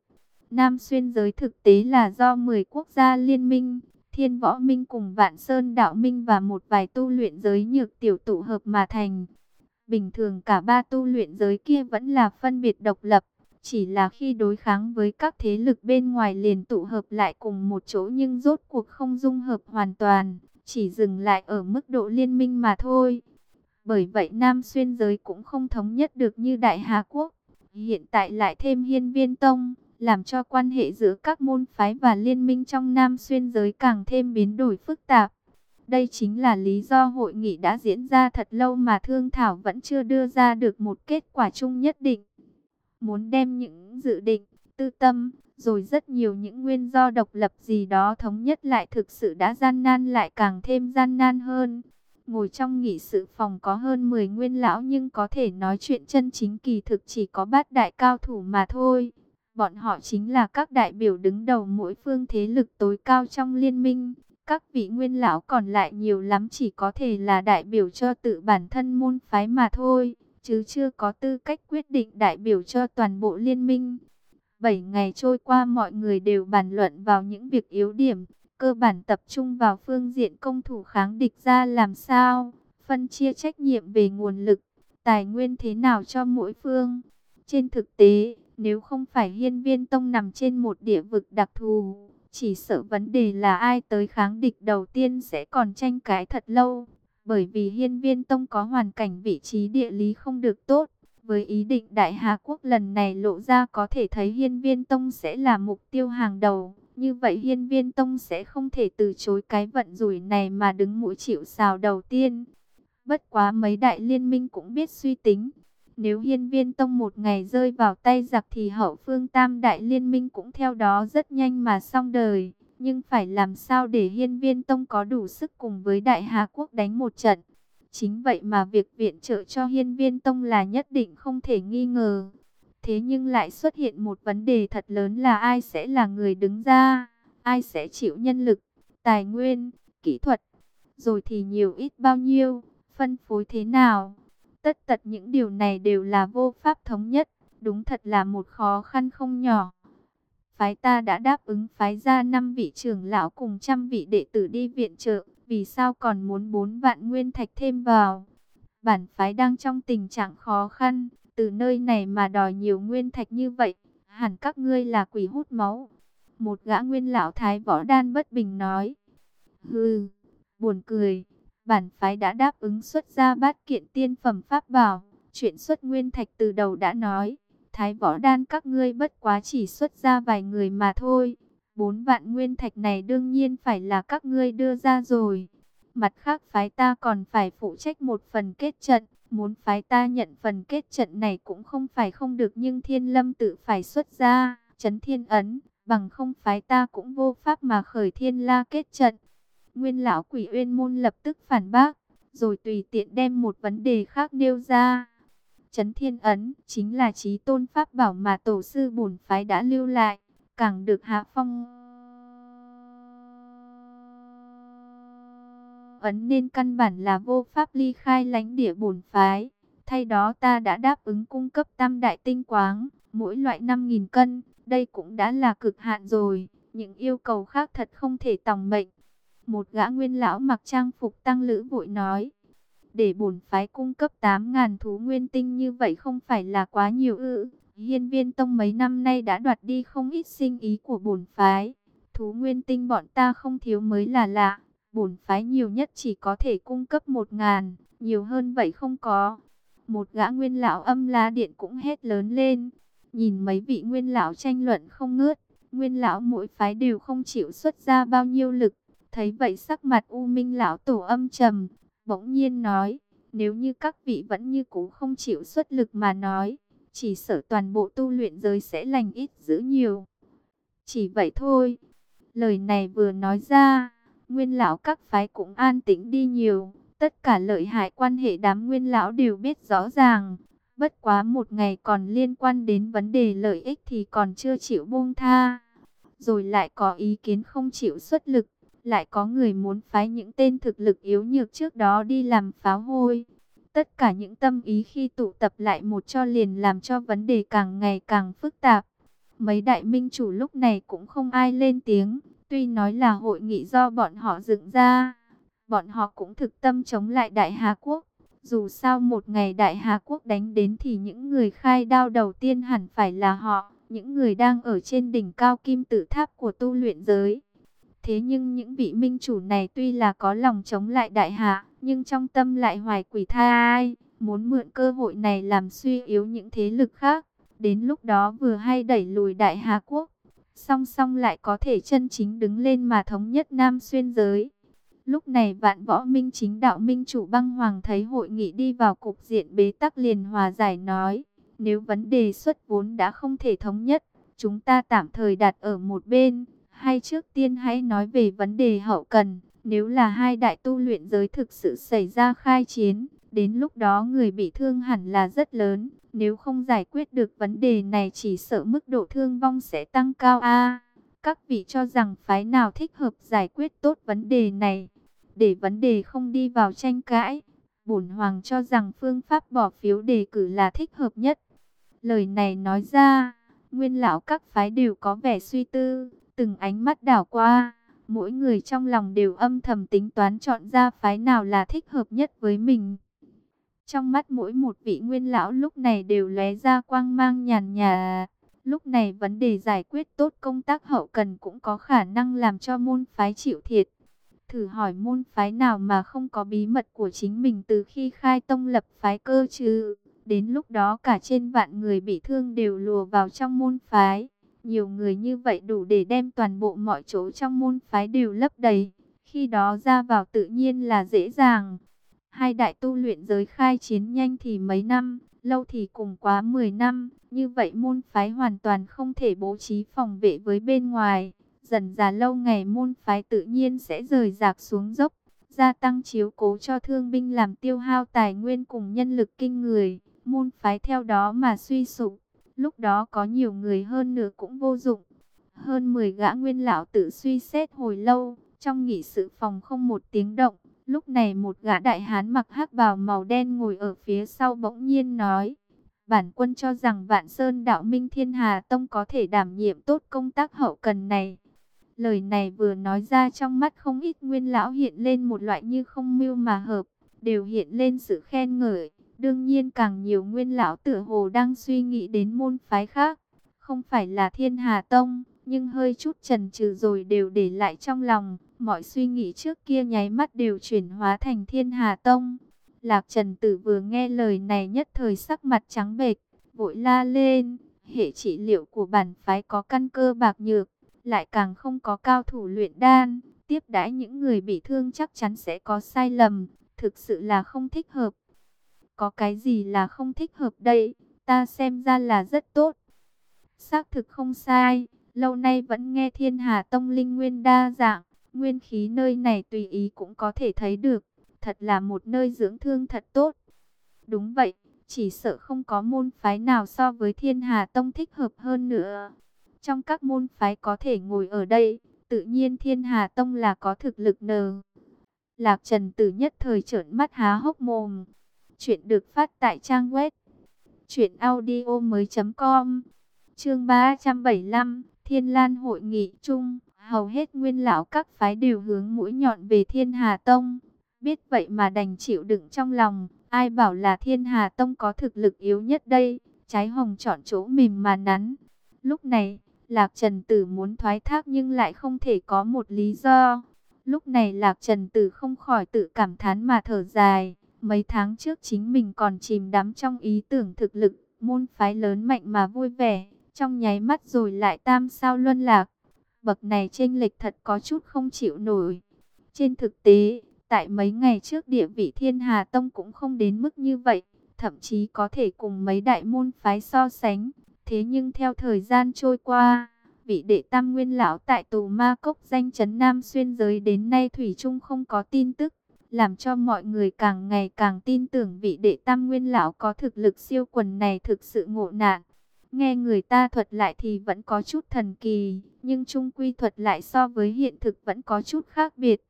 Nam Xuyên giới thực tế là do 10 quốc gia liên minh, Thiên Võ Minh cùng Vạn Sơn Đạo Minh và một vài tu luyện giới nhược tiểu tụ hợp mà thành. Bình thường cả ba tu luyện giới kia vẫn là phân biệt độc lập, chỉ là khi đối kháng với các thế lực bên ngoài liền tụ hợp lại cùng một chỗ nhưng rốt cuộc không dung hợp hoàn toàn, chỉ dừng lại ở mức độ liên minh mà thôi. Bởi vậy Nam Xuyên giới cũng không thống nhất được như Đại Hà Quốc. Hiện tại lại thêm Hiên Viên Tông, làm cho quan hệ giữa các môn phái và liên minh trong Nam Xuyên giới càng thêm biến đổi phức tạp. Đây chính là lý do hội nghị đã diễn ra thật lâu mà Thương Thảo vẫn chưa đưa ra được một kết quả chung nhất định. Muốn đem những dự định, tư tâm, rồi rất nhiều những nguyên do độc lập gì đó thống nhất lại thực sự đã gian nan lại càng thêm gian nan hơn. Ngồi trong nghị sự phòng có hơn 10 nguyên lão nhưng có thể nói chuyện chân chính kỳ thực chỉ có bát đại cao thủ mà thôi. Bọn họ chính là các đại biểu đứng đầu mỗi phương thế lực tối cao trong liên minh. Các vị nguyên lão còn lại nhiều lắm chỉ có thể là đại biểu cho tự bản thân môn phái mà thôi, chứ chưa có tư cách quyết định đại biểu cho toàn bộ liên minh. Bảy ngày trôi qua mọi người đều bàn luận vào những việc yếu điểm, cơ bản tập trung vào phương diện công thủ kháng địch ra làm sao, phân chia trách nhiệm về nguồn lực, tài nguyên thế nào cho mỗi phương. Trên thực tế, nếu không phải hiên viên tông nằm trên một địa vực đặc thù, chỉ sợ vấn đề là ai tới kháng địch đầu tiên sẽ còn tranh cãi thật lâu. Bởi vì hiên viên tông có hoàn cảnh vị trí địa lý không được tốt. Với ý định Đại Hà Quốc lần này lộ ra có thể thấy hiên viên tông sẽ là mục tiêu hàng đầu. Như vậy hiên viên tông sẽ không thể từ chối cái vận rủi này mà đứng mũi chịu sào đầu tiên. Bất quá mấy đại liên minh cũng biết suy tính. Nếu hiên viên tông một ngày rơi vào tay giặc thì hậu phương tam đại liên minh cũng theo đó rất nhanh mà xong đời. Nhưng phải làm sao để hiên viên tông có đủ sức cùng với đại Hà Quốc đánh một trận. Chính vậy mà việc viện trợ cho hiên viên tông là nhất định không thể nghi ngờ. Thế nhưng lại xuất hiện một vấn đề thật lớn là ai sẽ là người đứng ra, ai sẽ chịu nhân lực, tài nguyên, kỹ thuật, rồi thì nhiều ít bao nhiêu, phân phối thế nào. Tất tật những điều này đều là vô pháp thống nhất, đúng thật là một khó khăn không nhỏ. Phái ta đã đáp ứng phái ra 5 vị trưởng lão cùng trăm vị đệ tử đi viện trợ, vì sao còn muốn 4 vạn nguyên thạch thêm vào. Bản phái đang trong tình trạng khó khăn, từ nơi này mà đòi nhiều nguyên thạch như vậy, hẳn các ngươi là quỷ hút máu. Một gã nguyên lão thái võ đan bất bình nói. Hừ, buồn cười, bản phái đã đáp ứng xuất ra bát kiện tiên phẩm pháp bảo. Chuyện xuất nguyên thạch từ đầu đã nói, thái võ đan các ngươi bất quá chỉ xuất ra vài người mà thôi. Bốn vạn nguyên thạch này đương nhiên phải là các ngươi đưa ra rồi. Mặt khác phái ta còn phải phụ trách một phần kết trận. Muốn phái ta nhận phần kết trận này cũng không phải không được nhưng thiên lâm tự phải xuất ra. Chấn thiên ấn, bằng không phái ta cũng vô pháp mà khởi thiên la kết trận. Nguyên lão quỷ uyên môn lập tức phản bác, rồi tùy tiện đem một vấn đề khác nêu ra. Chấn thiên ấn chính là trí tôn pháp bảo mà tổ sư bổn phái đã lưu lại, càng được hạ phong. ấn nên căn bản là vô pháp ly khai lãnh địa bổn phái. Thay đó ta đã đáp ứng cung cấp tam đại tinh quáng, mỗi loại 5.000 cân, đây cũng đã là cực hạn rồi, những yêu cầu khác thật không thể tòng mệnh. Một gã nguyên lão mặc trang phục tăng lữ vội nói, để bổn phái cung cấp 8.000 thú nguyên tinh như vậy không phải là quá nhiều ư. Hiên viên tông mấy năm nay đã đoạt đi không ít sinh ý của bổn phái. Thú nguyên tinh bọn ta không thiếu mới là lạ. Bổn phái nhiều nhất chỉ có thể cung cấp 1.000, nhiều hơn vậy không có. Một gã nguyên lão âm lá điện cũng hét lớn lên. Nhìn mấy vị nguyên lão tranh luận không ngớt. Nguyên lão mỗi phái đều không chịu xuất ra bao nhiêu lực. Thấy vậy sắc mặt U Minh lão tổ âm trầm, bỗng nhiên nói, nếu như các vị vẫn như cũ không chịu xuất lực mà nói, chỉ sợ toàn bộ tu luyện giới sẽ lành ít dữ nhiều. Chỉ vậy thôi. Lời này vừa nói ra, nguyên lão các phái cũng an tĩnh đi nhiều. Tất cả lợi hại quan hệ đám nguyên lão đều biết rõ ràng. Bất quá một ngày còn liên quan đến vấn đề lợi ích thì còn chưa chịu buông tha. Rồi lại có ý kiến không chịu xuất lực. Lại có người muốn phái những tên thực lực yếu nhược trước đó đi làm pháo hôi. Tất cả những tâm ý khi tụ tập lại một cho liền làm cho vấn đề càng ngày càng phức tạp. Mấy đại minh chủ lúc này cũng không ai lên tiếng, tuy nói là hội nghị do bọn họ dựng ra. Bọn họ cũng thực tâm chống lại Đại Hà Quốc. Dù sao một ngày Đại Hà Quốc đánh đến thì những người khai đao đầu tiên hẳn phải là họ, những người đang ở trên đỉnh cao kim tự tháp của tu luyện giới. Thế nhưng những vị minh chủ này tuy là có lòng chống lại đại hạ, nhưng trong tâm lại hoài quỷ tha ai, muốn mượn cơ hội này làm suy yếu những thế lực khác. Đến lúc đó vừa hay đẩy lùi đại hà quốc, song song lại có thể chân chính đứng lên mà thống nhất Nam xuyên giới. Lúc này vạn võ minh chính đạo minh chủ băng hoàng thấy hội nghị đi vào cục diện bế tắc liền hòa giải nói, nếu vấn đề xuất vốn đã không thể thống nhất, chúng ta tạm thời đặt ở một bên, hay trước tiên hãy nói về vấn đề hậu cần, nếu là hai đại tu luyện giới thực sự xảy ra khai chiến, đến lúc đó người bị thương hẳn là rất lớn, nếu không giải quyết được vấn đề này chỉ sợ mức độ thương vong sẽ tăng cao a. các vị cho rằng phái nào thích hợp giải quyết tốt vấn đề này, để vấn đề không đi vào tranh cãi. Bổn hoàng cho rằng phương pháp bỏ phiếu đề cử là thích hợp nhất. Lời này nói ra, nguyên lão các phái đều có vẻ suy tư, Từng ánh mắt đảo qua, mỗi người trong lòng đều âm thầm tính toán chọn ra phái nào là thích hợp nhất với mình. Trong mắt mỗi một vị nguyên lão lúc này đều lóe ra quang mang nhàn nhà. Lúc này vấn đề giải quyết tốt công tác hậu cần cũng có khả năng làm cho môn phái chịu thiệt. Thử hỏi môn phái nào mà không có bí mật của chính mình từ khi khai tông lập phái cơ chứ. Đến lúc đó cả trên vạn người bị thương đều lùa vào trong môn phái. Nhiều người như vậy đủ để đem toàn bộ mọi chỗ trong môn phái đều lấp đầy. Khi đó ra vào tự nhiên là dễ dàng. Hai đại tu luyện giới khai chiến nhanh thì mấy năm, lâu thì cùng quá 10 năm. Như vậy môn phái hoàn toàn không thể bố trí phòng vệ với bên ngoài. Dần già lâu ngày môn phái tự nhiên sẽ rời rạc xuống dốc. Gia tăng chiếu cố cho thương binh làm tiêu hao tài nguyên cùng nhân lực kinh người. Môn phái theo đó mà suy sụp Lúc đó có nhiều người hơn nữa cũng vô dụng. Hơn 10 gã nguyên lão tự suy xét hồi lâu, trong nghị sự phòng không một tiếng động. Lúc này một gã đại hán mặc hắc bào màu đen ngồi ở phía sau bỗng nhiên nói. Bản quân cho rằng Vạn Sơn Đạo Minh Thiên Hà Tông có thể đảm nhiệm tốt công tác hậu cần này. Lời này vừa nói ra trong mắt không ít nguyên lão hiện lên một loại như không mưu mà hợp, đều hiện lên sự khen ngợi. Đương nhiên càng nhiều nguyên lão tử hồ đang suy nghĩ đến môn phái khác. Không phải là thiên hà tông, nhưng hơi chút trần trừ rồi đều để lại trong lòng. Mọi suy nghĩ trước kia nháy mắt đều chuyển hóa thành thiên hà tông. Lạc trần tử vừa nghe lời này nhất thời sắc mặt trắng bệch, vội la lên. Hệ trị liệu của bản phái có căn cơ bạc nhược, lại càng không có cao thủ luyện đan. Tiếp đãi những người bị thương chắc chắn sẽ có sai lầm, thực sự là không thích hợp có cái gì là không thích hợp đây, ta xem ra là rất tốt. Xác thực không sai, lâu nay vẫn nghe thiên hà tông linh nguyên đa dạng, nguyên khí nơi này tùy ý cũng có thể thấy được, thật là một nơi dưỡng thương thật tốt. Đúng vậy, chỉ sợ không có môn phái nào so với thiên hà tông thích hợp hơn nữa. Trong các môn phái có thể ngồi ở đây, tự nhiên thiên hà tông là có thực lực nờ. Lạc Trần Tử nhất thời trợn mắt há hốc mồm. Chuyện được phát tại trang web truyệnaudiomoi.com. Chương 375, Thiên Lan hội nghị chung, hầu hết nguyên lão các phái đều hướng mũi nhọn về Thiên Hà Tông. Biết vậy mà đành chịu đựng trong lòng, ai bảo là Thiên Hà Tông có thực lực yếu nhất đây, trái hồng chọn chỗ mềm mà nắn. Lúc này, Lạc Trần Tử muốn thoái thác nhưng lại không thể có một lý do. Lúc này Lạc Trần Tử không khỏi tự cảm thán mà thở dài. Mấy tháng trước chính mình còn chìm đắm trong ý tưởng thực lực, môn phái lớn mạnh mà vui vẻ. Trong nháy mắt rồi lại tam sao luân lạc. Bậc này chênh lệch thật có chút không chịu nổi. Trên thực tế, tại mấy ngày trước địa vị Thiên Hà Tông cũng không đến mức như vậy. Thậm chí có thể cùng mấy đại môn phái so sánh. Thế nhưng theo thời gian trôi qua, vị đệ tam nguyên lão tại tù ma cốc danh chấn Nam Xuyên giới đến nay Thủy Trung không có tin tức, làm cho mọi người càng ngày càng tin tưởng vị đệ tam nguyên lão có thực lực siêu quần này thực sự ngộ nạn. Nghe người ta thuật lại thì vẫn có chút thần kỳ, nhưng trung quy thuật lại so với hiện thực vẫn có chút khác biệt.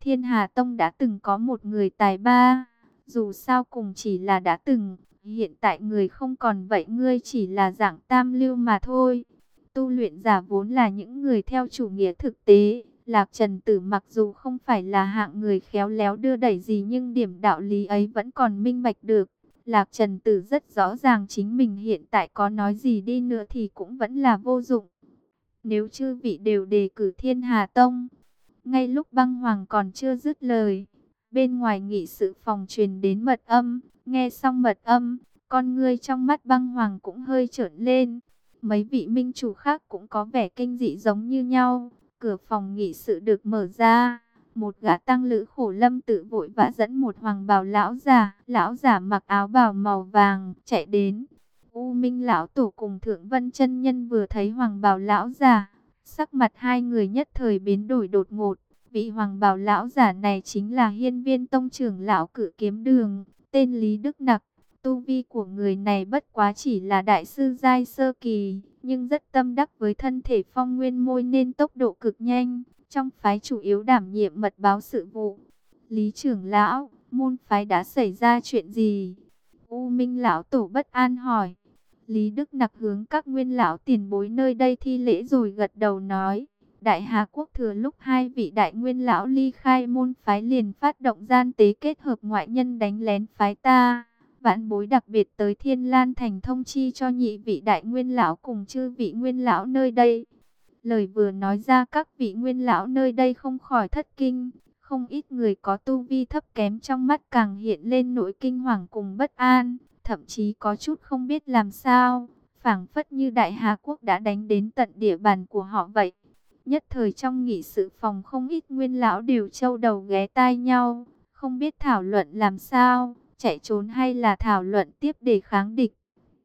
Thiên Hà Tông đã từng có một người tài ba, dù sao cùng chỉ là đã từng, hiện tại người không còn vậy ngươi chỉ là dạng tam lưu mà thôi. Tu luyện giả vốn là những người theo chủ nghĩa thực tế. Lạc Trần Tử mặc dù không phải là hạng người khéo léo đưa đẩy gì nhưng điểm đạo lý ấy vẫn còn minh bạch được. Lạc Trần Tử rất rõ ràng chính mình hiện tại có nói gì đi nữa thì cũng vẫn là vô dụng. Nếu chư vị đều đề cử Thiên Hà Tông, ngay lúc băng hoàng còn chưa dứt lời, bên ngoài nghị sự phòng truyền đến mật âm, nghe xong mật âm, con ngươi trong mắt băng hoàng cũng hơi trởn lên. Mấy vị minh chủ khác cũng có vẻ kinh dị giống như nhau. Cửa phòng nghị sự được mở ra. Một gã tăng lữ khổ lâm tự vội vã dẫn một hoàng bào lão già. Lão già mặc áo bào màu vàng chạy đến. U Minh lão tổ cùng Thượng Vân chân nhân vừa thấy hoàng bào lão già, sắc mặt hai người nhất thời biến đổi đột ngột. Vị hoàng bào lão giả này chính là Hiên Viên tông trưởng lão Cử Kiếm Đường, tên Lý Đức Nặc. Tu vi của người này bất quá chỉ là đại sư giai sơ kỳ, nhưng rất tâm đắc với thân thể phong nguyên môi nên tốc độ cực nhanh. Trong phái chủ yếu đảm nhiệm mật báo sự vụ. Lý trưởng lão, môn phái đã xảy ra chuyện gì? U Minh lão tổ bất an hỏi. Lý Đức Nặc hướng các nguyên lão tiền bối nơi đây thi lễ rồi gật đầu nói. Đại Hà Quốc thừa lúc hai vị đại nguyên lão ly khai môn phái liền phát động gian tế kết hợp ngoại nhân đánh lén phái ta vãn bối đặc biệt tới Thiên Lan Thành thông chi cho nhị vị đại nguyên lão cùng chư vị nguyên lão nơi đây. Lời vừa nói ra các vị nguyên lão nơi đây không khỏi thất kinh, không ít người có tu vi thấp kém trong mắt càng hiện lên nỗi kinh hoàng cùng bất an, thậm chí có chút không biết làm sao, phảng phất như Đại Hà Quốc đã đánh đến tận địa bàn của họ vậy. Nhất thời trong nghị sự phòng không ít nguyên lão đều châu đầu ghé tai nhau, không biết thảo luận làm sao chạy trốn hay là thảo luận tiếp để kháng địch.